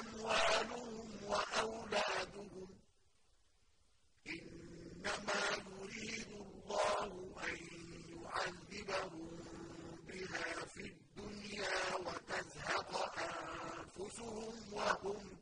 أَمْوَالُهُمْ وَأَوْلَادُهُمْ ۚ. إِنَّمَا يُرِيدُ اللَّهُ أَن يُعَذِّبَهُم بِهَا فِي الدُّنْيَا وَتَزْهَقَ أَنفُسُهُمْ وَهُمْ